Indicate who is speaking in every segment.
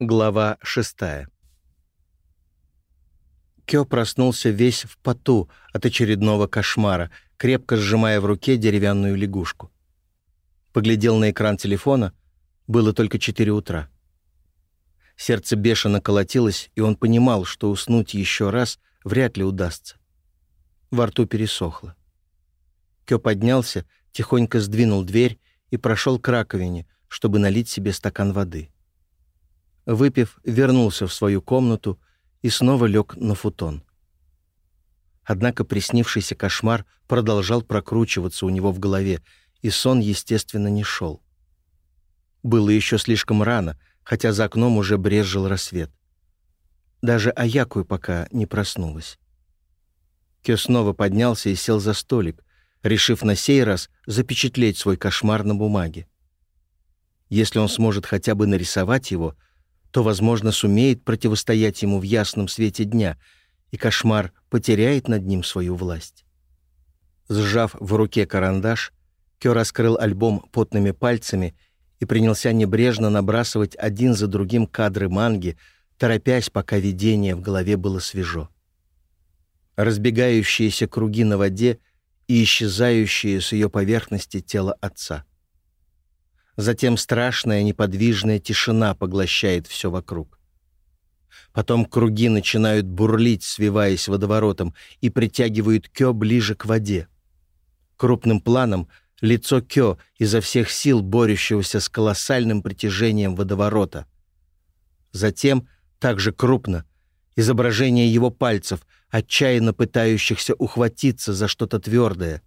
Speaker 1: Глава 6. Кё проснулся весь в поту от очередного кошмара, крепко сжимая в руке деревянную лягушку. Поглядел на экран телефона, было только 4 утра. Сердце бешено колотилось, и он понимал, что уснуть еще раз вряд ли удастся. Во рту пересохло. Кё поднялся, тихонько сдвинул дверь и прошел к раковине, чтобы налить себе стакан воды — выпив, вернулся в свою комнату и снова лег на футон. Однако приснившийся кошмар продолжал прокручиваться у него в голове, и сон, естественно, не шел. Было еще слишком рано, хотя за окном уже брезжил рассвет. Даже Аякую пока не проснулась. Кё снова поднялся и сел за столик, решив на сей раз запечатлеть свой кошмар на бумаге. Если он сможет хотя бы нарисовать его — то, возможно, сумеет противостоять ему в ясном свете дня, и кошмар потеряет над ним свою власть. Сжав в руке карандаш, Кё раскрыл альбом потными пальцами и принялся небрежно набрасывать один за другим кадры манги, торопясь, пока видение в голове было свежо. Разбегающиеся круги на воде и исчезающие с ее поверхности тело отца. Затем страшная неподвижная тишина поглощает все вокруг. Потом круги начинают бурлить, свиваясь водоворотом, и притягивают Кё ближе к воде. Крупным планом лицо Кё изо всех сил борющегося с колоссальным притяжением водоворота. Затем, также крупно, изображение его пальцев, отчаянно пытающихся ухватиться за что-то твердое.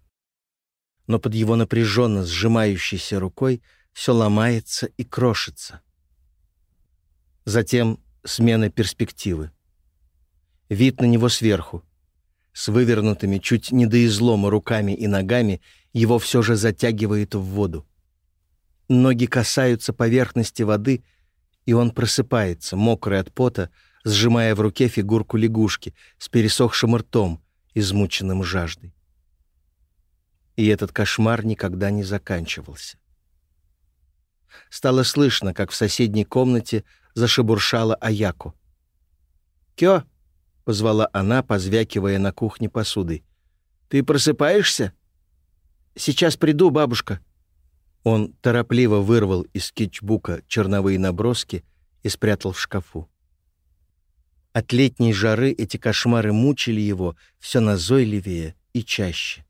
Speaker 1: Но под его напряженно сжимающейся рукой — все ломается и крошится. Затем смена перспективы. Вид на него сверху. С вывернутыми чуть не до излома руками и ногами его все же затягивает в воду. Ноги касаются поверхности воды, и он просыпается, мокрый от пота, сжимая в руке фигурку лягушки с пересохшим ртом, измученным жаждой. И этот кошмар никогда не заканчивался. Стало слышно, как в соседней комнате зашебуршала Аяку. «Кё?» — позвала она, позвякивая на кухне посудой. «Ты просыпаешься?» «Сейчас приду, бабушка». Он торопливо вырвал из кичбука черновые наброски и спрятал в шкафу. От летней жары эти кошмары мучили его все назойливее и чаще.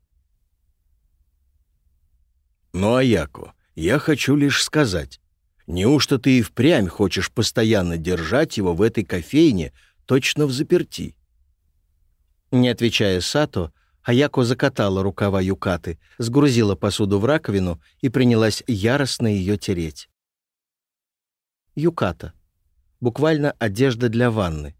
Speaker 2: «Ну, Аяку. Я хочу лишь сказать, неужто ты и впрямь хочешь постоянно держать его в этой кофейне, точно в заперти?»
Speaker 1: Не отвечая Сато, Аяко закатала рукава юкаты, сгрузила посуду в раковину и принялась яростно ее тереть. Юката. Буквально одежда для ванны.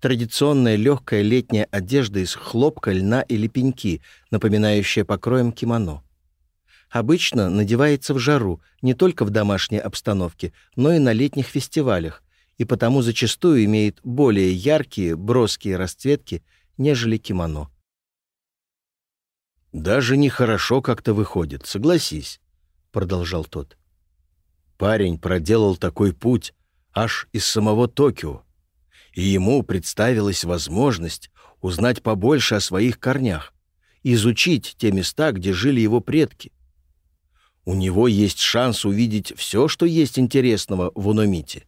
Speaker 1: Традиционная легкая летняя одежда из хлопка, льна или пеньки, напоминающая покроем кимоно обычно надевается в жару не только в домашней обстановке, но и на летних фестивалях, и потому зачастую имеет более яркие, броские расцветки, нежели кимоно.
Speaker 2: «Даже нехорошо как-то выходит, согласись», — продолжал тот. «Парень проделал такой путь аж из самого Токио, и ему представилась возможность узнать побольше о своих корнях, изучить те места, где жили его предки — у него есть шанс увидеть все, что есть интересного в Уномите.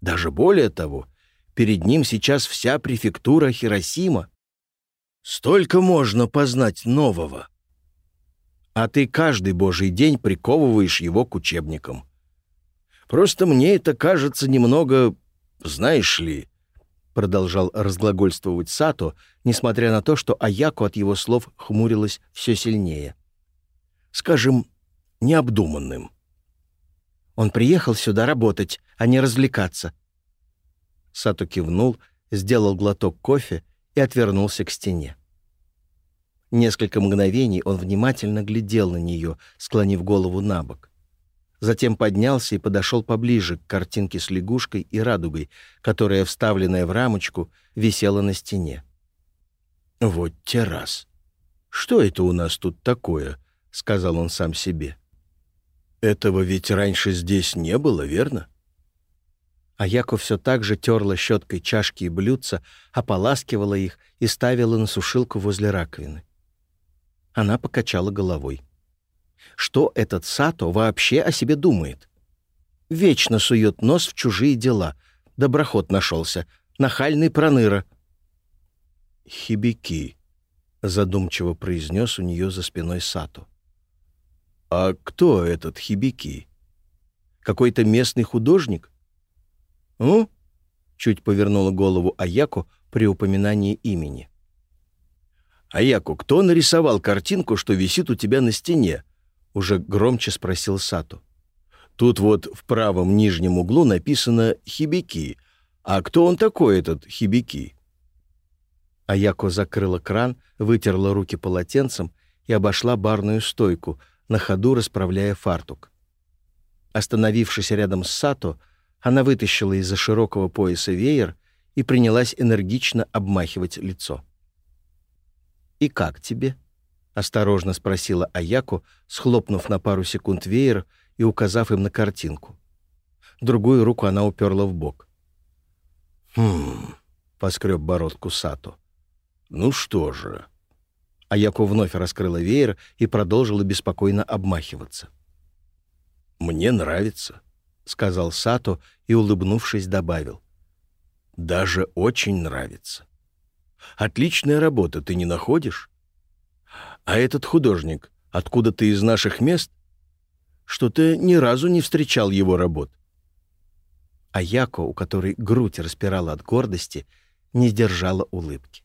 Speaker 2: Даже более того, перед ним сейчас вся префектура Хиросима. Столько можно познать нового. А ты каждый божий день приковываешь его к учебникам. Просто мне это кажется немного... Знаешь ли...» Продолжал разглагольствовать Сато, несмотря на то, что Аяку от его слов хмурилась все сильнее. «Скажем, необдуманным. Он приехал сюда работать, а не развлекаться. Сато кивнул, сделал глоток кофе и отвернулся к стене. Несколько мгновений он внимательно глядел на нее, склонив голову на бок. Затем поднялся и подошел поближе к картинке с лягушкой и радугой, которая, вставленная в рамочку, висела на стене. «Вот террас! Что это у нас тут такое?» — сказал он сам себе этого ведь раньше здесь не было, верно?
Speaker 1: А Яков все так же терла щеткой чашки и блюдца, ополаскивала их и ставила на сушилку возле раковины. Она покачала головой. Что этот Сато вообще о себе думает? Вечно сует нос в чужие дела. Доброход нашелся. Нахальный проныра.
Speaker 2: «Хибики», — задумчиво произнес у нее за спиной Сато. А кто этот Хибики? Какой-то местный художник? О, ну, Чуть повернула голову Аяку при упоминании имени. «Аяку, кто нарисовал картинку, что висит у тебя на стене?» Уже громче спросил Сату. «Тут вот в правом нижнем углу написано «Хибики». А кто он такой, этот Хибики?»
Speaker 1: Аяко закрыла кран, вытерла руки полотенцем и обошла барную стойку — на ходу расправляя фартук. Остановившись рядом с Сато, она вытащила из-за широкого пояса веер и принялась энергично обмахивать лицо. «И как тебе?» — осторожно спросила Аяку, схлопнув на пару секунд веер и указав им на картинку. Другую руку она уперла в бок.
Speaker 2: «Хм...» — поскреб бородку Сато. «Ну что же...»
Speaker 1: Аяко вновь раскрыла веер и продолжила беспокойно обмахиваться.
Speaker 2: «Мне нравится», — сказал Сато и, улыбнувшись, добавил. «Даже очень нравится. Отличная работа, ты не находишь? А этот художник, откуда ты из наших мест? что ты ни разу не встречал его работ».
Speaker 1: А Яко, у которой грудь распирала от гордости, не сдержала улыбки.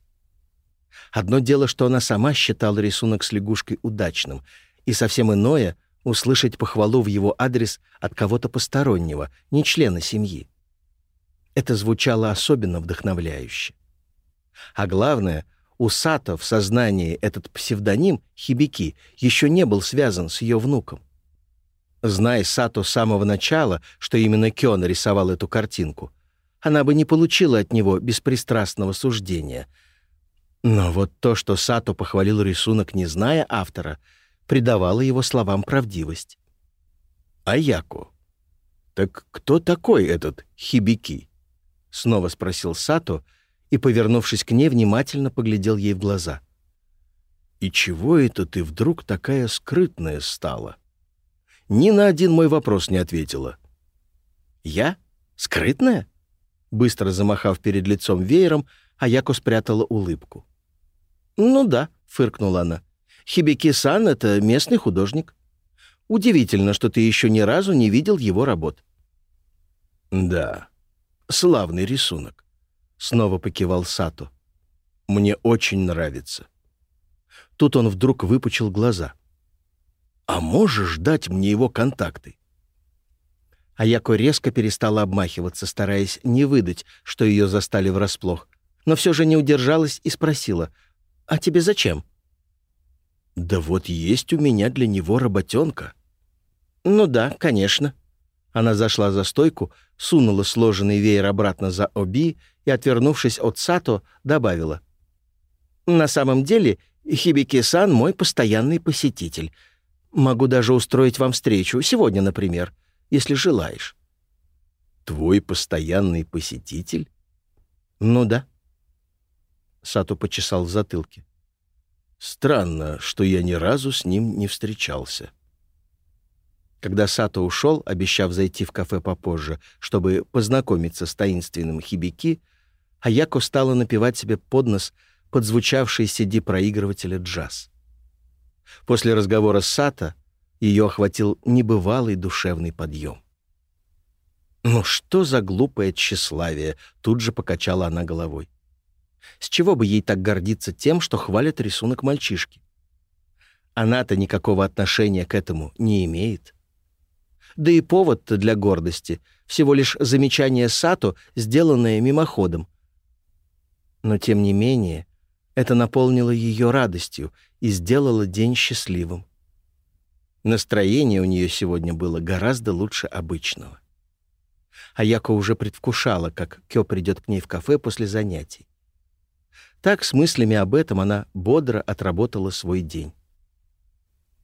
Speaker 1: Одно дело, что она сама считала рисунок с лягушкой удачным, и совсем иное — услышать похвалу в его адрес от кого-то постороннего, не члена семьи. Это звучало особенно вдохновляюще. А главное, у Сато в сознании этот псевдоним Хибики еще не был связан с ее внуком. Зная Сато с самого начала, что именно Кё нарисовал эту картинку, она бы не получила от него беспристрастного суждения. Но вот то, что Сато похвалил рисунок, не зная автора, придавало его словам правдивость.
Speaker 2: «Аяко. Так кто такой этот Хибики?» — снова спросил Сато и, повернувшись к ней, внимательно поглядел ей в глаза. «И чего это ты вдруг такая скрытная стала?» Ни на один мой вопрос не ответила.
Speaker 1: «Я? Скрытная?» Быстро замахав перед лицом веером, Аяко спрятала улыбку. «Ну да», — фыркнула она. «Хибики-сан — это местный художник. Удивительно, что ты еще ни разу не видел его работ».
Speaker 2: «Да, славный рисунок», — снова покивал Сато. «Мне очень нравится».
Speaker 1: Тут он вдруг выпучил глаза.
Speaker 2: «А можешь дать мне его контакты?»
Speaker 1: Аяко резко перестала обмахиваться, стараясь не выдать, что ее застали врасплох, но все же не удержалась и спросила — а тебе зачем?»
Speaker 2: «Да вот есть у меня для него работенка».
Speaker 1: «Ну да, конечно». Она зашла за стойку, сунула сложенный веер обратно за Оби и, отвернувшись от Сато, добавила. «На самом деле, Хибики-сан мой постоянный посетитель. Могу даже устроить вам встречу, сегодня, например, если желаешь».
Speaker 2: «Твой постоянный посетитель?»
Speaker 1: «Ну да». Сато почесал в затылке.
Speaker 2: Странно, что я ни разу с ним не встречался.
Speaker 1: Когда Сато ушел, обещав зайти в кафе попозже, чтобы познакомиться с таинственным Хибики, Аяко стала напевать себе под нос подзвучавший CD-проигрывателя джаз. После разговора с Сато ее охватил небывалый душевный подъем. «Ну что за глупое тщеславие!» — тут же покачала она головой. С чего бы ей так гордиться тем, что хвалят рисунок мальчишки? Она-то никакого отношения к этому не имеет. Да и повод-то для гордости — всего лишь замечание Сато, сделанное мимоходом. Но, тем не менее, это наполнило ее радостью и сделало день счастливым. Настроение у нее сегодня было гораздо лучше обычного. Аяко уже предвкушала, как Кё придет к ней в кафе после занятий. Так с мыслями об этом она бодро отработала свой день.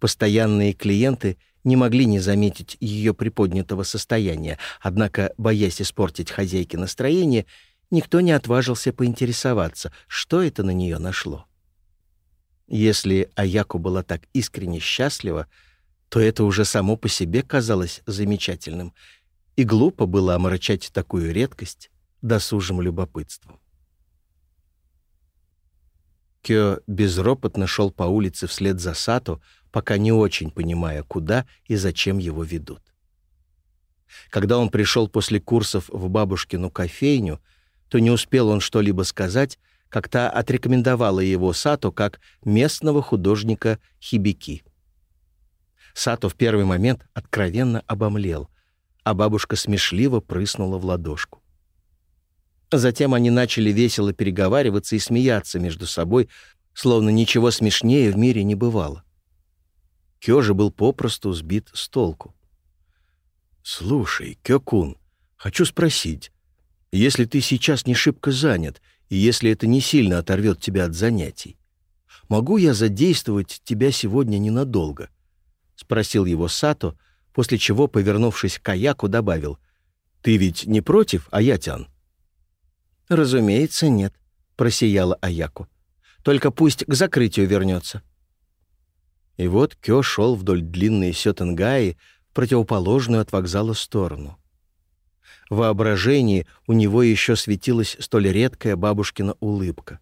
Speaker 1: Постоянные клиенты не могли не заметить ее приподнятого состояния, однако, боясь испортить хозяйке настроение, никто не отважился поинтересоваться, что это на нее нашло. Если Аяку была так искренне счастлива, то это уже само по себе казалось замечательным, и глупо было омрачать такую редкость досужим любопытством. Кё безропотно шел по улице вслед за Сато, пока не очень понимая, куда и зачем его ведут. Когда он пришел после курсов в бабушкину кофейню, то не успел он что-либо сказать, как та отрекомендовала его Сато как местного художника Хибики. Сато в первый момент откровенно обомлел, а бабушка смешливо прыснула в ладошку. Затем они начали весело переговариваться и смеяться между собой, словно ничего смешнее в мире не бывало. Кёжа был попросту сбит с толку. «Слушай, Кёкун, хочу спросить, если ты сейчас не шибко занят и если это не сильно оторвет тебя от занятий, могу я задействовать тебя сегодня ненадолго?» — спросил его Сато, после чего, повернувшись к каяку, добавил, «Ты ведь не против, Аятян?» «Разумеется, нет», — просияла Аяку. «Только пусть к закрытию вернется». И вот Кё шел вдоль длинной Сётенгаи в противоположную от вокзала сторону. В воображении у него еще светилась столь редкая бабушкина улыбка.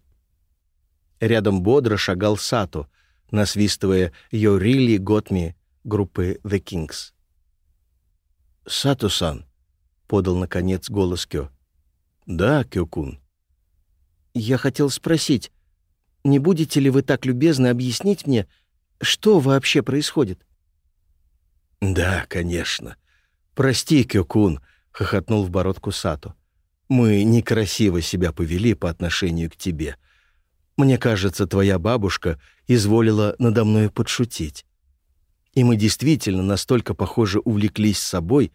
Speaker 1: Рядом бодро шагал Сато, насвистывая «Yo Готми группы «The Kings». «Сато-сан», — подал, наконец, голос Кё, — «Да, Кёкун». «Я хотел спросить, не будете ли вы так любезно объяснить мне, что вообще происходит?» «Да, конечно. Прости, Кёкун», — хохотнул в бородку Сато. «Мы некрасиво себя повели по отношению к тебе. Мне кажется, твоя бабушка изволила надо мной подшутить. И мы действительно настолько, похоже, увлеклись собой,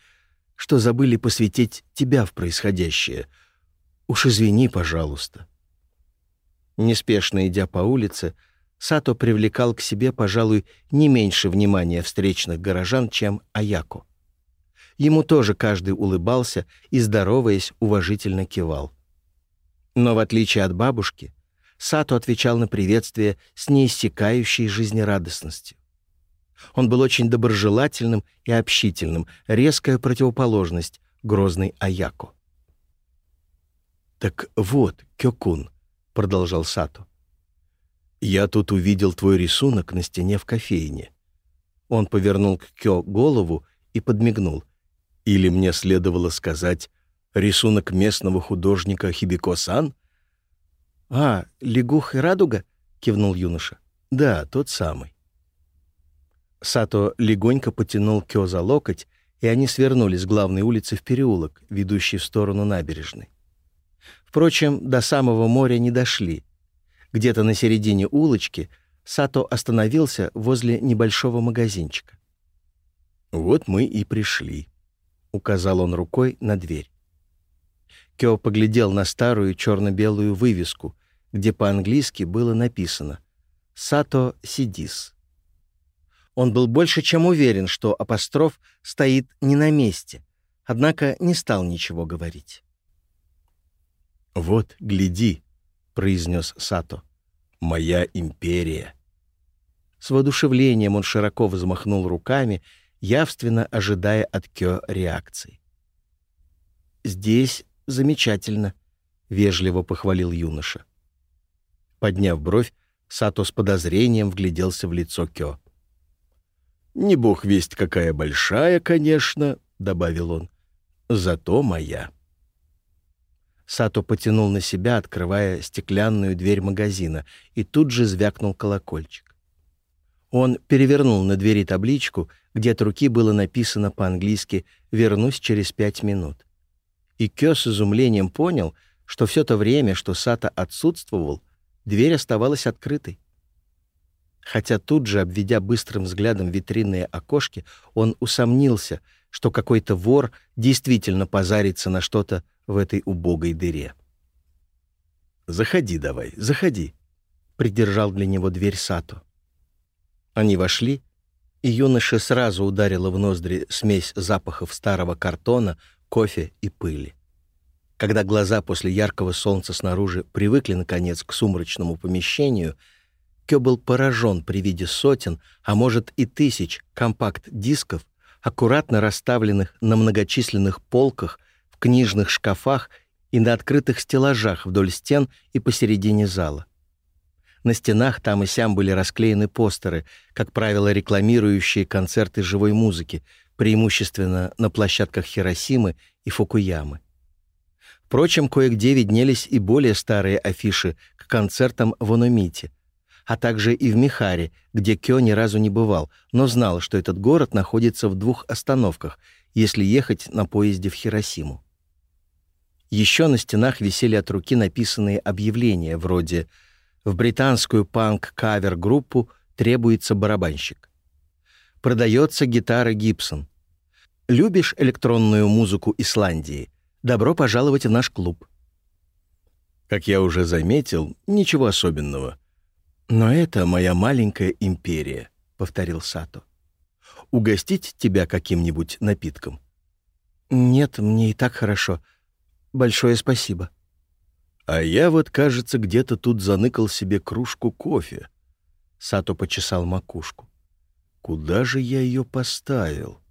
Speaker 1: что забыли посвятить тебя в происходящее — Уж извини, пожалуйста. Неспешно идя по улице, Сато привлекал к себе, пожалуй, не меньше внимания встречных горожан, чем Аяку. Ему тоже каждый улыбался и, здороваясь, уважительно кивал. Но в отличие от бабушки, Сато отвечал на приветствие с неиссякающей жизнерадостностью. Он был очень доброжелательным и общительным, резкая противоположность грозной Аяко. «Так вот, Кёкун», — продолжал Сато. «Я тут увидел твой рисунок на стене в кофейне». Он повернул к Кё голову и подмигнул. «Или мне следовало сказать, рисунок местного художника Хибико-сан?» «А, лягух и радуга?» — кивнул юноша. «Да, тот самый». Сато легонько потянул Кё за локоть, и они свернули с главной улицы в переулок, ведущий в сторону набережной. Впрочем, до самого моря не дошли — где-то на середине улочки Сато остановился возле небольшого магазинчика. «Вот мы и пришли», — указал он рукой на дверь. Кё поглядел на старую черно-белую вывеску, где по-английски было написано «Сато Сидис». Он был больше чем уверен, что апостроф стоит не на месте, однако не стал ничего говорить. «Вот, гляди», — произнес Сато, — «моя империя». С воодушевлением он широко взмахнул руками, явственно ожидая от Кё реакции. «Здесь замечательно», — вежливо похвалил юноша. Подняв бровь, Сато с подозрением вгляделся в лицо Кё. «Не бог весть, какая большая, конечно», — добавил он, — «зато моя». Сато потянул на себя, открывая стеклянную дверь магазина, и тут же звякнул колокольчик. Он перевернул на двери табличку, где от руки было написано по-английски «Вернусь через пять минут». И Кё с изумлением понял, что все то время, что Сато отсутствовал, дверь оставалась открытой. Хотя тут же, обведя быстрым взглядом витринные окошки, он усомнился, что какой-то вор действительно позарится на что-то в этой убогой дыре. «Заходи давай, заходи», — придержал для него дверь Сато. Они вошли, и юноше сразу ударила в ноздри смесь запахов старого картона, кофе и пыли. Когда глаза после яркого солнца снаружи привыкли, наконец, к сумрачному помещению, Кё был поражен при виде сотен, а может и тысяч компакт-дисков, аккуратно расставленных на многочисленных полках книжных шкафах и на открытых стеллажах вдоль стен и посередине зала. На стенах там и сям были расклеены постеры, как правило, рекламирующие концерты живой музыки, преимущественно на площадках Хиросимы и Фукуямы. Впрочем, кое-где виднелись и более старые афиши к концертам в Ономите, а также и в Михаре, где Кё ни разу не бывал, но знал, что этот город находится в двух остановках, если ехать на поезде в Хиросиму. Еще на стенах висели от руки написанные объявления вроде «В британскую панк-кавер-группу требуется барабанщик». «Продается гитара Гибсон». «Любишь электронную музыку Исландии? Добро пожаловать в наш клуб».
Speaker 2: Как я уже заметил, ничего особенного. «Но это моя маленькая империя», — повторил Сато. «Угостить тебя каким-нибудь напитком?»
Speaker 1: «Нет, мне и так хорошо», Большое спасибо.
Speaker 2: А я вот, кажется, где-то тут заныкал себе кружку кофе. Сато почесал макушку. Куда же я ее поставил?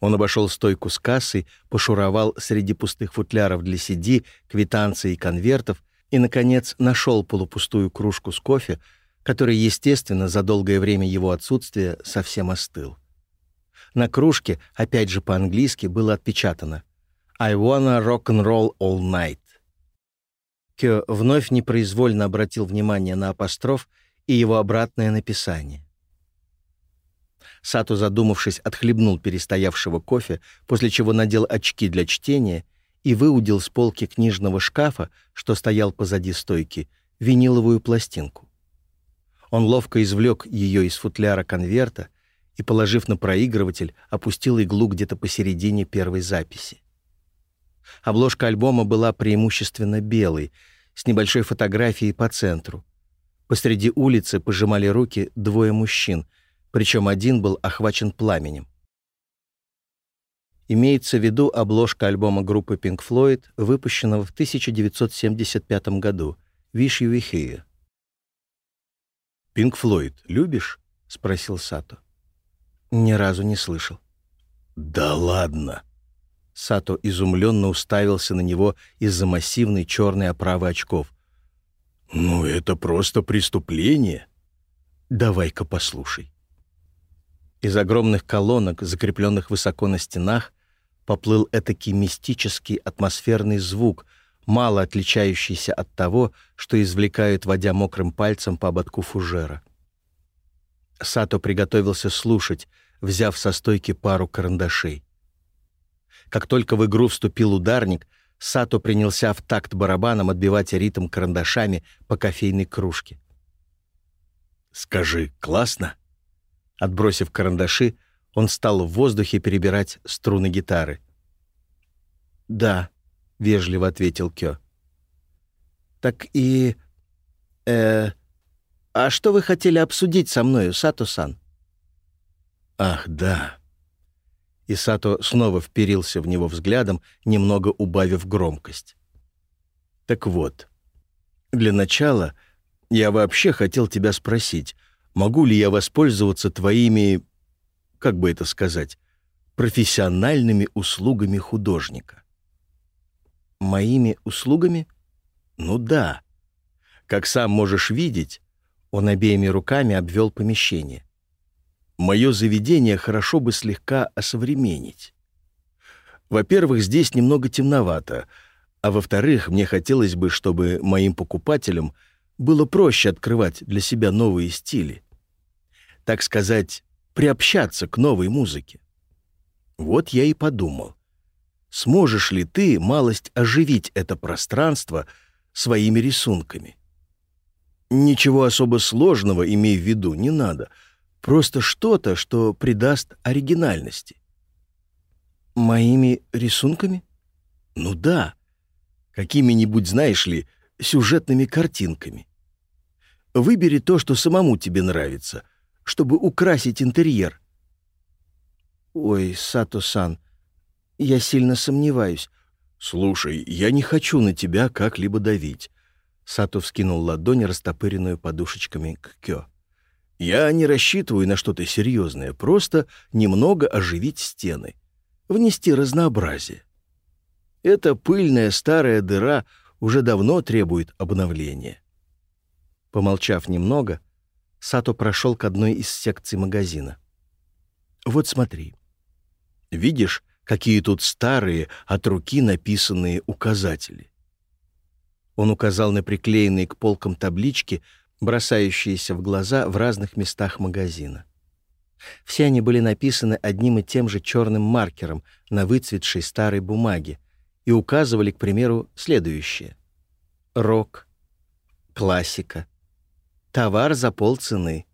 Speaker 2: Он обошел стойку с кассой, пошуровал среди пустых футляров для CD, квитанций и конвертов и, наконец, нашел полупустую кружку с кофе, который, естественно, за долгое время его отсутствия совсем остыл. На кружке, опять же по-английски, было отпечатано — I wanna rock and roll all night. Кё вновь непроизвольно обратил внимание на апостроф и его обратное написание. Сату, задумавшись, отхлебнул перестоявшего кофе, после чего надел очки для чтения и выудил с полки книжного шкафа, что стоял позади стойки, виниловую пластинку. Он ловко извлек ее из футляра конверта и, положив на проигрыватель, опустил иглу где-то посередине первой записи. Обложка альбома была преимущественно белой, с небольшой фотографией по центру. Посреди улицы пожимали руки двое мужчин, причем один был охвачен пламенем. Имеется в виду обложка альбома группы Pink Floyd, выпущенного в 1975 году «Wish You Were Here». «Пинк Флойд любишь?» — спросил Сато.
Speaker 1: «Ни разу не слышал».
Speaker 2: «Да ладно!»
Speaker 1: Сато изумленно уставился на него из-за массивной черной оправы очков.
Speaker 2: «Ну, это просто преступление!» «Давай-ка послушай».
Speaker 1: Из огромных колонок, закрепленных высоко на стенах, поплыл этакий мистический атмосферный звук, мало отличающийся от того, что извлекают, водя мокрым пальцем по ободку фужера. Сато приготовился слушать, взяв со стойки пару карандашей. Как только в игру вступил ударник, Сато принялся в такт барабаном отбивать ритм карандашами по кофейной кружке.
Speaker 2: «Скажи, классно?»
Speaker 1: Отбросив карандаши, он стал в воздухе перебирать струны гитары. «Да», — вежливо ответил Кё. «Так и... э... А что вы хотели обсудить со мною, Сато-сан?»
Speaker 2: «Ах, да»,
Speaker 1: и Сато снова вперился в него взглядом, немного убавив громкость.
Speaker 2: «Так вот, для начала я вообще хотел тебя спросить, могу ли я воспользоваться твоими, как бы это сказать, профессиональными услугами художника?»
Speaker 1: «Моими услугами?»
Speaker 2: «Ну да. Как сам можешь видеть,
Speaker 1: он обеими руками обвел помещение
Speaker 2: мое заведение хорошо бы слегка осовременить. Во-первых, здесь немного темновато, а во-вторых, мне хотелось бы, чтобы моим покупателям было проще открывать для себя новые стили. Так сказать, приобщаться к новой музыке. Вот я и подумал, сможешь ли ты малость оживить это пространство своими рисунками? Ничего особо сложного, имей в виду, не надо — Просто что-то, что придаст оригинальности.
Speaker 1: Моими рисунками?
Speaker 2: Ну да. Какими-нибудь, знаешь ли, сюжетными картинками. Выбери то, что самому тебе нравится,
Speaker 1: чтобы украсить интерьер. Ой, Сато-сан, я сильно сомневаюсь.
Speaker 2: Слушай, я не хочу на тебя как-либо давить. Сато вскинул ладонь, растопыренную подушечками к кё. Я не рассчитываю на что-то серьезное, просто немного оживить стены, внести разнообразие. Эта пыльная старая дыра уже давно требует обновления.
Speaker 1: Помолчав немного, Сато прошел к одной из секций магазина. «Вот смотри. Видишь, какие тут старые, от руки написанные указатели?» Он указал на приклеенные к полкам таблички — бросающиеся в глаза в разных местах магазина. Все они были написаны одним и тем же черным маркером на выцветшей старой бумаге и указывали, к примеру, следующее. Рок, классика, товар за полцены.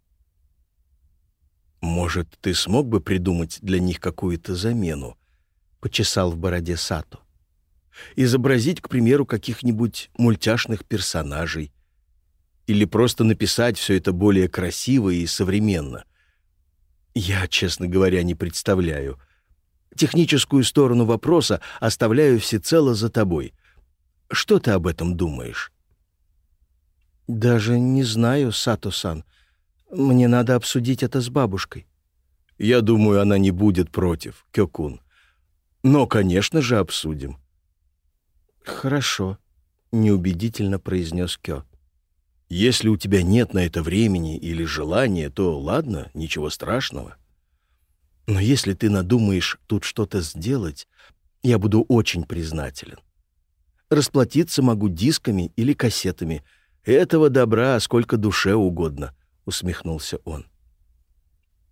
Speaker 2: «Может, ты смог бы придумать для них какую-то замену?» — почесал в бороде Сато. «Изобразить, к примеру, каких-нибудь мультяшных персонажей — или просто написать все это более красиво и современно? Я, честно говоря, не представляю. Техническую сторону вопроса оставляю всецело за тобой. Что ты об этом думаешь?
Speaker 1: Даже не знаю, Сато-сан. Мне надо обсудить это с бабушкой.
Speaker 2: Я думаю, она не будет против, Кёкун. Но, конечно же, обсудим.
Speaker 1: Хорошо, неубедительно произнес Кё.
Speaker 2: Если у тебя нет на это времени или желания, то ладно, ничего страшного. Но если ты надумаешь тут что-то сделать, я буду очень признателен. Расплатиться могу дисками или кассетами. Этого добра сколько душе угодно, — усмехнулся он.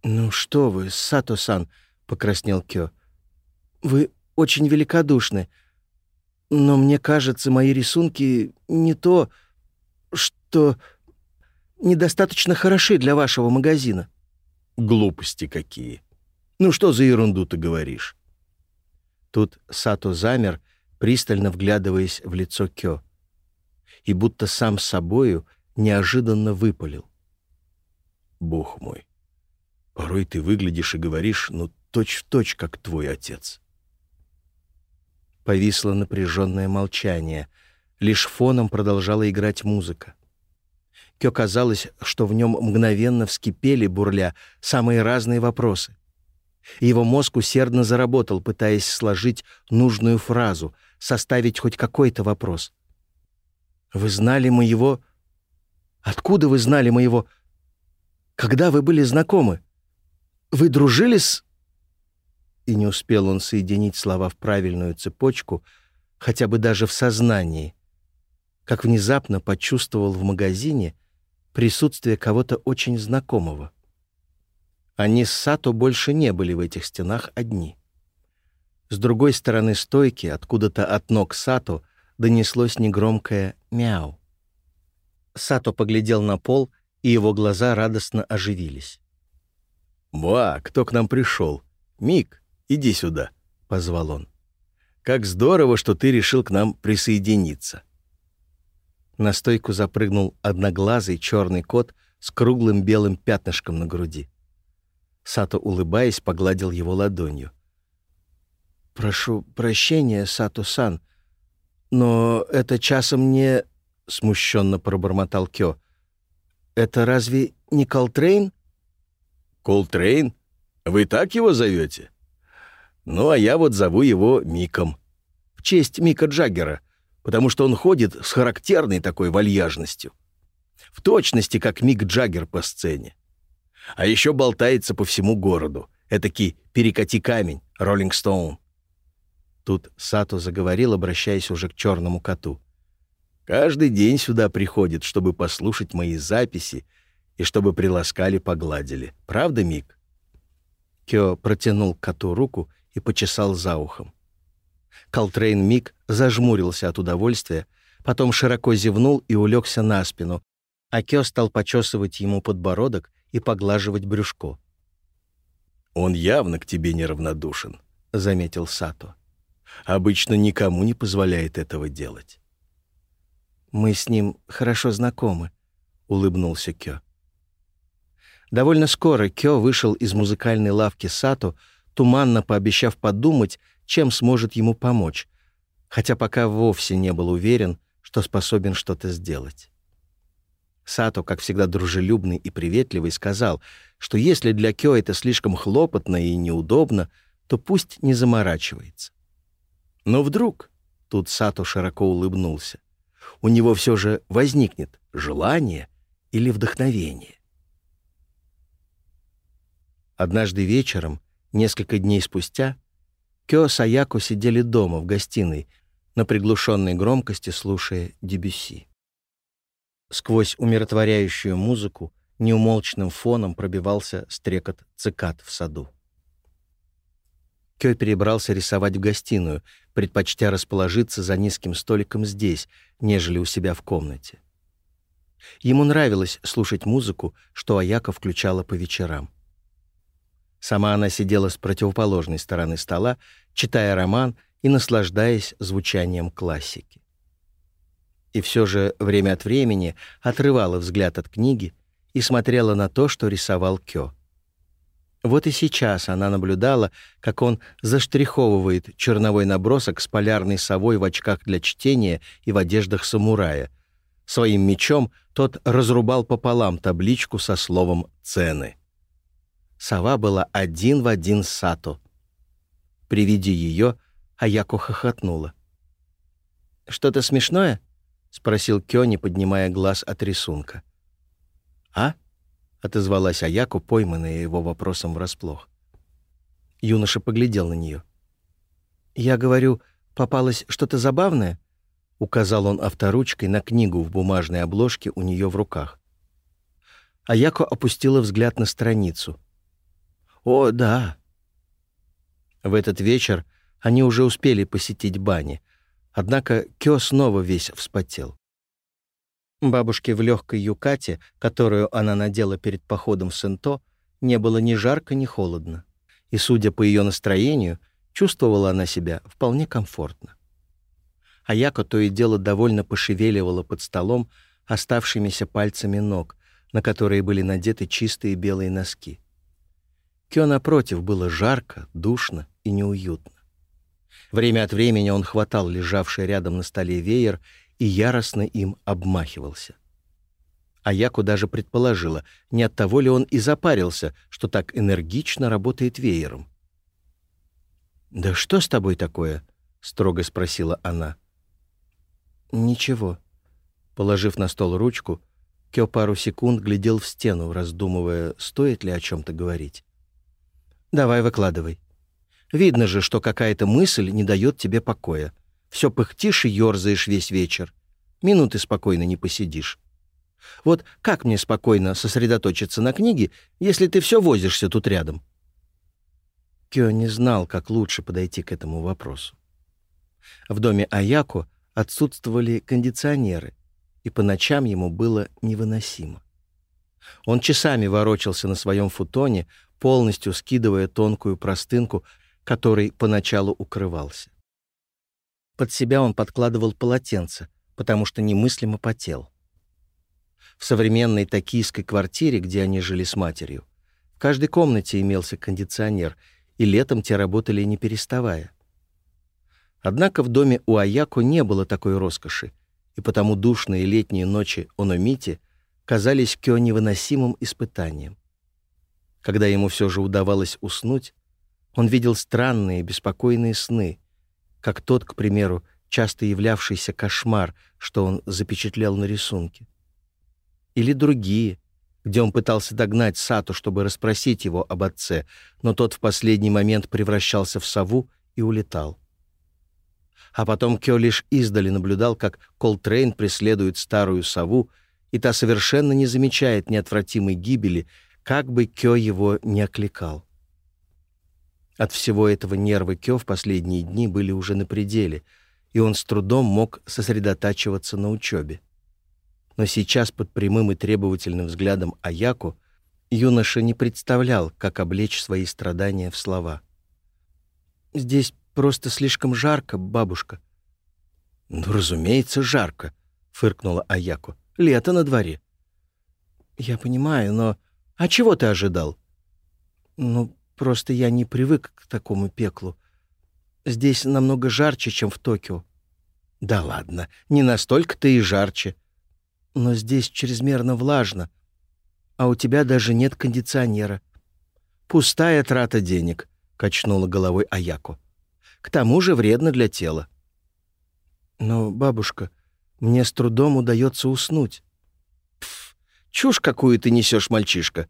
Speaker 1: «Ну что вы, Сато-сан», — покраснел Кё, — «вы очень великодушны. Но мне кажется, мои рисунки не то...» что недостаточно хороши для вашего магазина».
Speaker 2: «Глупости какие! Ну что за ерунду ты говоришь?»
Speaker 1: Тут Сато замер, пристально вглядываясь в лицо Кё, и будто сам собою неожиданно выпалил.
Speaker 2: «Бог мой, порой ты выглядишь и говоришь, ну, точь-в-точь, точь, как твой отец».
Speaker 1: Повисло напряженное молчание, лишь фоном продолжала играть музыка. Кё казалось, что в нем мгновенно вскипели, бурля, самые разные вопросы. Его мозг усердно заработал, пытаясь сложить нужную фразу, составить хоть какой-то вопрос. «Вы знали моего... Откуда вы знали моего... Когда вы были знакомы? Вы дружили с...» И не успел он соединить слова в правильную цепочку, хотя бы даже в присутствие кого-то очень знакомого. Они с Сато больше не были в этих стенах одни. С другой стороны стойки, откуда-то от ног Сато, донеслось негромкое «мяу». Сато поглядел на пол, и его глаза радостно оживились.
Speaker 2: Ба, кто к нам пришел? Мик, иди сюда», — позвал он. «Как здорово, что ты решил к нам присоединиться.
Speaker 1: На стойку запрыгнул одноглазый черный кот с круглым белым пятнышком на груди. Сато, улыбаясь, погладил его ладонью. «Прошу прощения, Сато-сан, но это часом не...» — смущенно пробормотал Кё. «Это разве не Колтрейн?»
Speaker 2: «Колтрейн? Вы так его зовете?» «Ну, а я вот зову его Миком. В честь Мика Джаггера, потому что он ходит с характерной такой вальяжностью. В точности, как Мик Джаггер по сцене. А еще болтается по всему городу. Этакий «перекати камень», «Роллинг Стоун».
Speaker 1: Тут Сато заговорил, обращаясь уже к черному коту.
Speaker 2: «Каждый день сюда приходит, чтобы послушать мои записи и чтобы приласкали-погладили. Правда, Мик?»
Speaker 1: Кё протянул коту руку и почесал за ухом. Колтрейн Мик зажмурился от удовольствия, потом широко зевнул и улегся на спину, а Кё стал почесывать ему подбородок и поглаживать брюшко.
Speaker 2: «Он явно к тебе неравнодушен», — заметил Сато. «Обычно никому не позволяет этого делать».
Speaker 1: «Мы с ним хорошо знакомы», — улыбнулся Кё. Довольно скоро Кё вышел из музыкальной лавки Сато, туманно пообещав подумать, чем сможет ему помочь, хотя пока вовсе не был уверен, что способен что-то сделать. Сато, как всегда дружелюбный и приветливый, сказал, что если для Кё это слишком хлопотно и неудобно, то пусть не заморачивается. Но вдруг, тут Сато широко улыбнулся, у него все же возникнет желание или вдохновение. Однажды вечером, несколько дней спустя, Кё и Саяко сидели дома в гостиной, на приглушенной громкости слушая дебюси. Сквозь умиротворяющую музыку неумолчным фоном пробивался стрекот цикад в саду. Кё перебрался рисовать в гостиную, предпочтя расположиться за низким столиком здесь, нежели у себя в комнате. Ему нравилось слушать музыку, что Аяка включала по вечерам. Сама она сидела с противоположной стороны стола, читая роман и наслаждаясь звучанием классики. И все же время от времени отрывала взгляд от книги и смотрела на то, что рисовал Кё. Вот и сейчас она наблюдала, как он заштриховывает черновой набросок с полярной совой в очках для чтения и в одеждах самурая. Своим мечом тот разрубал пополам табличку со словом «цены». Сова была один в один Сато. При виде ее а Аяко хохотнула. «Что-то смешное?» — спросил Кё, поднимая глаз от рисунка. «А?» — отозвалась Аяко, пойманная его вопросом врасплох. Юноша поглядел на нее. «Я говорю, попалось что-то забавное?» — указал он авторучкой на книгу в бумажной обложке у нее в руках. Аяко опустила взгляд на страницу. «О, да!» В этот вечер они уже успели посетить бани. Однако Кё снова весь вспотел. Бабушке в легкой юкате, которую она надела перед походом в Сенто, не было ни жарко, ни холодно. И, судя по ее настроению, чувствовала она себя вполне комфортно. А Яко то и дело довольно пошевеливала под столом оставшимися пальцами ног, на которые были надеты чистые белые носки. Кё, напротив, было жарко, душно и неуютно. Время от времени он хватал лежавший рядом на столе веер и яростно им обмахивался. А яку даже предположила, не от того ли он и запарился, что так энергично работает веером. «Да что с тобой такое?» — строго спросила она. «Ничего». Положив на стол ручку, Кё пару секунд глядел в стену, раздумывая, стоит ли о чем то говорить. «Давай выкладывай». Видно же, что какая-то мысль не дает тебе покоя. Все пыхтишь и ерзаешь весь вечер. Минуты спокойно не посидишь. Вот как мне спокойно сосредоточиться на книге, если ты все возишься тут рядом?» Кё не знал, как лучше подойти к этому вопросу. В доме Аяко отсутствовали кондиционеры, и по ночам ему было невыносимо. Он часами ворочался на своем футоне, полностью скидывая тонкую простынку, который поначалу укрывался. Под себя он подкладывал полотенце, потому что немыслимо потел. В современной токийской квартире, где они жили с матерью, в каждой комнате имелся кондиционер, и летом те работали не переставая. Однако в доме у Аяко не было такой роскоши, и потому душные летние ночи Ономити казались Кё невыносимым испытанием. Когда ему все же удавалось уснуть, он видел странные, беспокойные сны, как тот, к примеру, часто являвшийся кошмар, что он запечатлел на рисунке. Или другие, где он пытался догнать Сату, чтобы расспросить его об отце, но тот в последний момент превращался в сову и улетал. А потом Кё лишь издали наблюдал, как Колтрейн преследует старую сову, и та совершенно не замечает неотвратимой гибели, как бы Кё его не окликал. От всего этого нервы Кё в последние дни были уже на пределе, и он с трудом мог сосредотачиваться на учебе. Но сейчас под прямым и требовательным взглядом Аяку юноша не представлял, как облечь свои страдания в слова. «Здесь просто слишком жарко, бабушка». «Ну, разумеется, жарко», — фыркнула Аяку. «Лето на дворе». «Я понимаю, но... А чего ты ожидал?» «Ну, Просто я не привык к такому пеклу. Здесь намного жарче, чем в Токио. Да ладно, не настолько-то и жарче. Но здесь чрезмерно влажно, а у тебя даже нет кондиционера. Пустая трата денег, качнула головой Аяко. К тому же вредно для тела. Но, бабушка, мне с трудом удается уснуть. Пф, чушь какую ты несешь, мальчишка.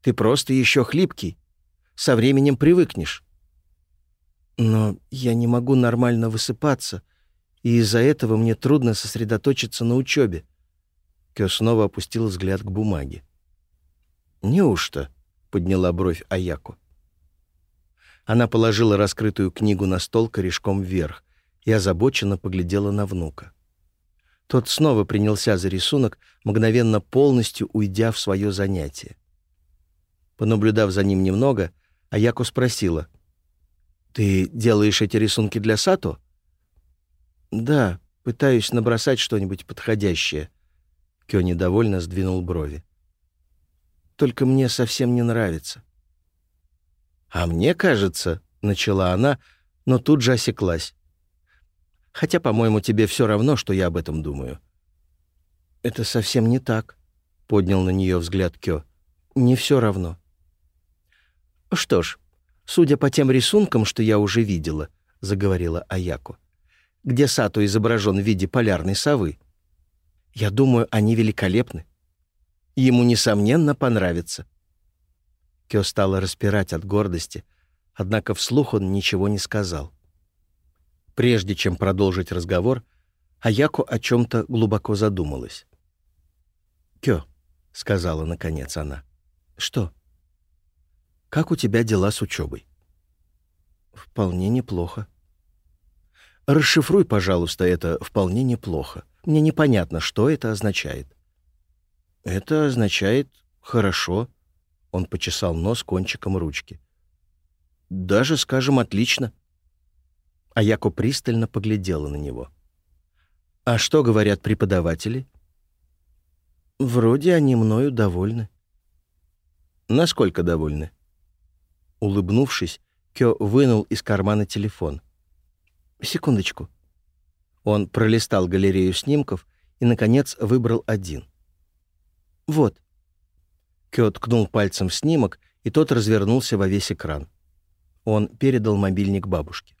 Speaker 1: Ты просто еще хлипкий. Со временем привыкнешь. Но я не могу нормально высыпаться, и из-за этого мне трудно сосредоточиться на учебе. Кё снова опустил взгляд к бумаге. «Неужто?» — подняла бровь Аяку. Она положила раскрытую книгу на стол корешком вверх и озабоченно поглядела на внука. Тот снова принялся за рисунок, мгновенно полностью уйдя в свое занятие. Понаблюдав за ним немного, а Яко спросила. «Ты делаешь эти рисунки для Сато?» «Да, пытаюсь набросать что-нибудь подходящее». Кё недовольно сдвинул брови. «Только мне совсем не нравится». «А мне кажется», — начала она, но тут же осеклась. «Хотя, по-моему, тебе все равно, что я об этом думаю». «Это совсем не так», — поднял на нее взгляд Кё. «Не все равно». «Что ж, судя по тем рисункам, что я уже видела», — заговорила Аяку, «где Сато изображен в виде полярной совы, я думаю, они великолепны. Ему, несомненно, понравится». Кё стала распирать от гордости, однако вслух он ничего не сказал. Прежде чем продолжить разговор, Аяко о чем-то глубоко задумалась. «Кё», — сказала наконец она. «Что?» как у тебя дела с учебой?» «Вполне неплохо». «Расшифруй, пожалуйста, это «вполне неплохо». Мне непонятно, что это означает». «Это означает «хорошо», — он почесал нос кончиком ручки. «Даже, скажем, отлично». А Яко пристально поглядела на него. «А что говорят преподаватели?» «Вроде они мною довольны». «Насколько довольны?» улыбнувшись, Кё вынул из кармана телефон. «Секундочку». Он пролистал галерею снимков и, наконец, выбрал один. «Вот». Кё ткнул пальцем в снимок, и тот развернулся во весь экран. Он передал мобильник бабушке.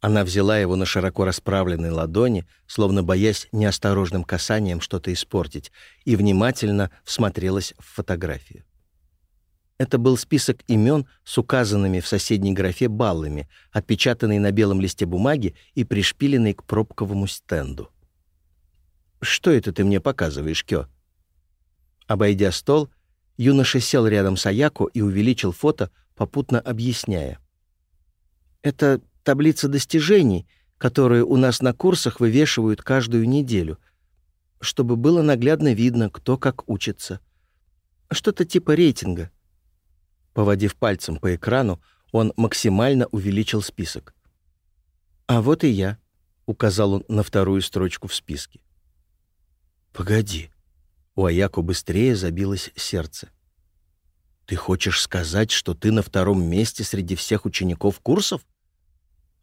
Speaker 1: Она взяла его на широко расправленной ладони, словно боясь неосторожным касанием что-то испортить, и внимательно всмотрелась в фотографию. Это был список имен с указанными в соседней графе баллами, отпечатанный на белом листе бумаги и пришпиленный к пробковому стенду. «Что это ты мне показываешь, Кё?» Обойдя стол, юноша сел рядом с Аяко и увеличил фото, попутно объясняя. «Это таблица достижений, которую у нас на курсах вывешивают каждую неделю, чтобы было наглядно видно, кто как учится. Что-то типа рейтинга. Поводив пальцем по экрану, он максимально увеличил список. «А вот и я», — указал он на вторую строчку в списке. «Погоди». У Аяку быстрее забилось сердце. «Ты хочешь сказать, что ты на втором месте среди всех учеников курсов?»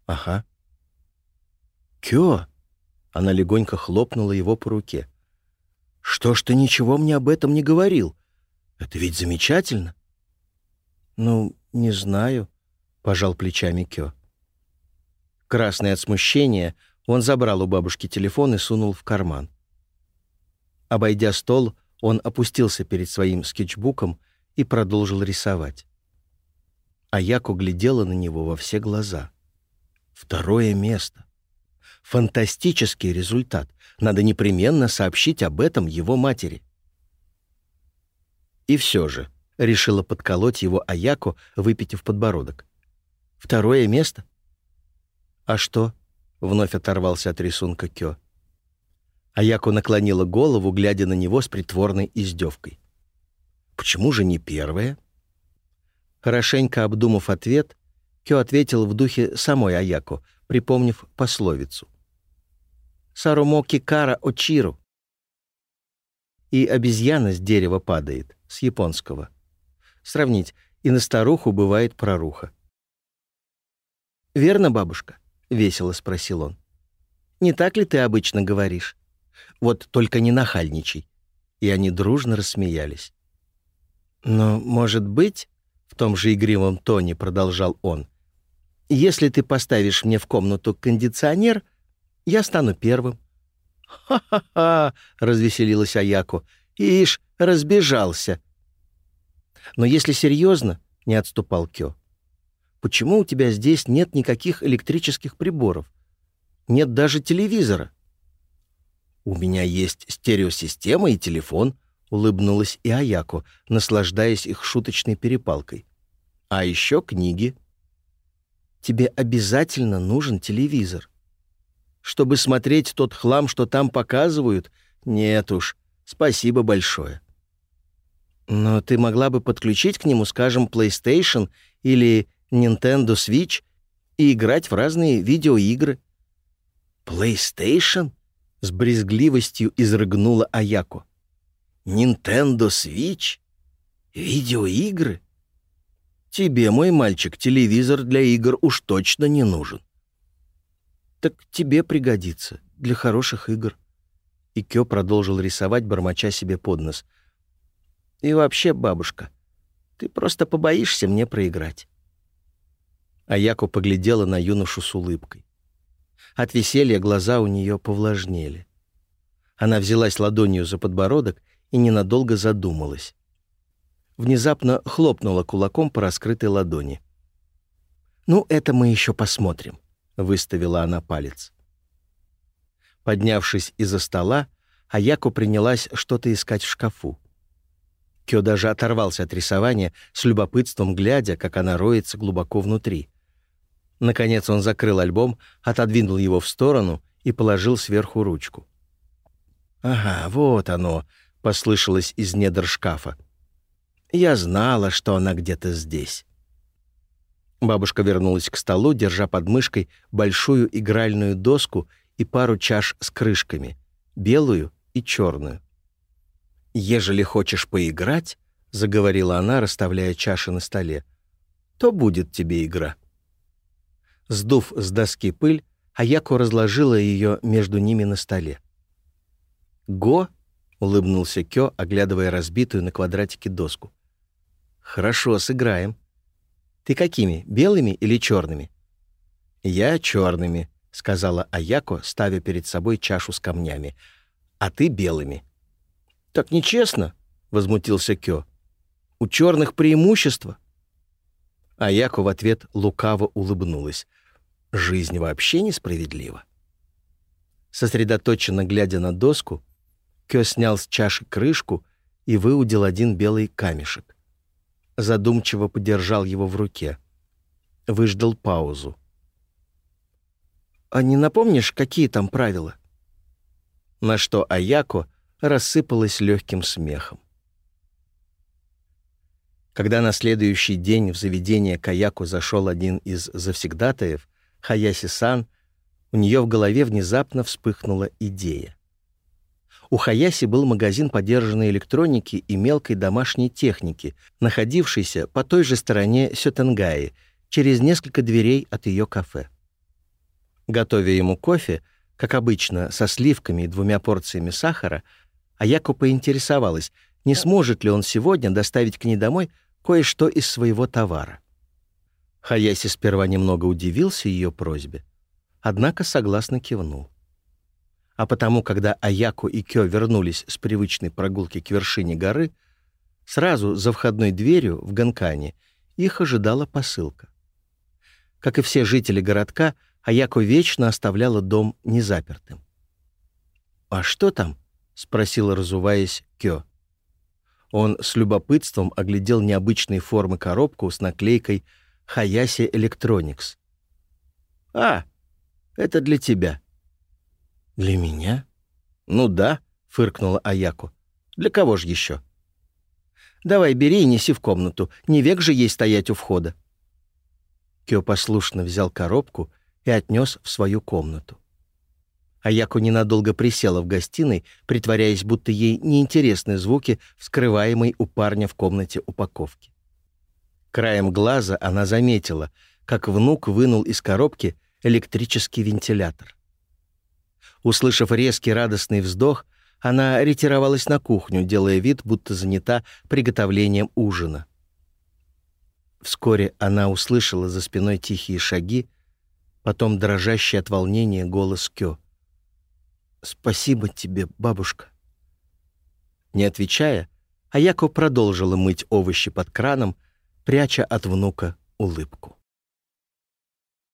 Speaker 1: «Ага». «Кё!» — она легонько хлопнула его по руке. «Что ж ты ничего мне об этом не говорил? Это ведь замечательно!» Ну, не знаю, пожал плечами Кё. Красный от смущения, он забрал у бабушки телефон и сунул в карман. Обойдя стол, он опустился перед своим скетчбуком и продолжил рисовать. А Яко глядела на него во все глаза. Второе место. Фантастический результат. Надо непременно сообщить об этом его матери. И все же, решила подколоть его Аяко, выпитив подбородок. «Второе место?» «А что?» — вновь оторвался от рисунка Кё. Аяко наклонила голову, глядя на него с притворной издевкой. «Почему же не первое?» Хорошенько обдумав ответ, Кё ответил в духе самой Аяко, припомнив пословицу. «Сарумоки кара очиру». И обезьяна с дерева падает, с японского — Сравнить. И на старуху бывает проруха. «Верно, бабушка?» — весело спросил он. «Не так ли ты обычно говоришь? Вот только не нахальничай». И они дружно рассмеялись. «Но, может быть...» — в том же игривом тоне продолжал он. «Если ты поставишь мне в комнату кондиционер, я стану первым». «Ха-ха-ха!» — развеселилась Аяку. «Ишь, разбежался!» Но если серьезно, — не отступал Кё, — почему у тебя здесь нет никаких электрических приборов? Нет даже телевизора. «У меня есть стереосистема и телефон», — улыбнулась и Аяко, наслаждаясь их шуточной перепалкой. «А еще книги». «Тебе обязательно нужен телевизор. Чтобы смотреть тот хлам, что там показывают? Нет уж, спасибо большое». Но ты могла бы подключить к нему, скажем, PlayStation или Nintendo Switch и играть в разные видеоигры.
Speaker 2: PlayStation? С брезгливостью изрыгнула Аяко. Nintendo Switch? Видеоигры? Тебе, мой мальчик, телевизор для игр уж точно не нужен.
Speaker 1: Так тебе пригодится для хороших игр. Икё продолжил рисовать, бормоча себе под нос — и вообще, бабушка, ты просто побоишься мне проиграть». Аяко поглядела на юношу с улыбкой. От веселья глаза у нее повлажнели. Она взялась ладонью за подбородок и ненадолго задумалась. Внезапно хлопнула кулаком по раскрытой ладони. «Ну, это мы еще посмотрим», — выставила она палец. Поднявшись из-за стола, Аяко принялась что-то искать в шкафу. Кё даже оторвался от рисования, с любопытством глядя, как она роется глубоко внутри. Наконец он закрыл альбом, отодвинул его в сторону и положил сверху ручку. «Ага, вот оно», — послышалось из недр шкафа. «Я знала, что она где-то здесь». Бабушка вернулась к столу, держа под мышкой большую игральную доску и пару чаш с крышками, белую и черную. «Ежели хочешь поиграть», — заговорила она, расставляя чаши на столе, — «то будет тебе игра». Сдув с доски пыль, Аяко разложила ее между ними на столе. «Го?» — улыбнулся Кё, оглядывая разбитую на квадратике доску. «Хорошо, сыграем. Ты какими, белыми или черными?» «Я черными», — сказала Аяко, ставя перед собой чашу с камнями. «А ты белыми». Так нечестно, возмутился Кё. У черных преимущество. А в ответ лукаво улыбнулась. Жизнь вообще несправедлива. Сосредоточенно глядя на доску, Кё снял с чаши крышку и выудил один белый камешек. Задумчиво подержал его в руке. Выждал паузу. «А не напомнишь, какие там правила?» На что Аяко рассыпалась легким смехом. Когда на следующий день в заведение Каяку зашел один из завсегдатаев, Хаяси-сан, у нее в голове внезапно вспыхнула идея. У Хаяси был магазин подержанной электроники и мелкой домашней техники, находившийся по той же стороне Сётенгаи, через несколько дверей от ее кафе. Готовя ему кофе, как обычно, со сливками и двумя порциями сахара, а Яко поинтересовалась, не э. сможет ли он сегодня доставить к ней домой кое-что из своего товара. Хаяси сперва немного удивился ее просьбе, однако согласно кивнул. А потому, когда Аяко и Кё вернулись с привычной прогулки к вершине горы, сразу за входной дверью в Ганкане их ожидала посылка. Как и все жители городка, Аяко вечно оставляла дом незапертым. «А что там?» спросил, разуваясь, Кё. Он с любопытством оглядел необычные формы коробку с наклейкой «Хаяси Электроникс». «А, это для тебя». «Для меня?» «Ну да», — фыркнула Аяку. «Для кого же еще?» «Давай, бери и неси в комнату. Не век же ей стоять у входа». Кё послушно взял коробку и отнес в свою комнату. Аяко ненадолго присела в гостиной, притворяясь, будто ей неинтересны звуки, вскрываемые у парня в комнате упаковки. Краем глаза она заметила, как внук вынул из коробки электрический вентилятор. Услышав резкий радостный вздох, она ретировалась на кухню, делая вид, будто занята приготовлением ужина. Вскоре она услышала за спиной тихие шаги, потом дрожащий от волнения голос Кё — «Спасибо тебе, бабушка». Не отвечая, Аяко продолжила мыть овощи под краном, пряча от внука улыбку.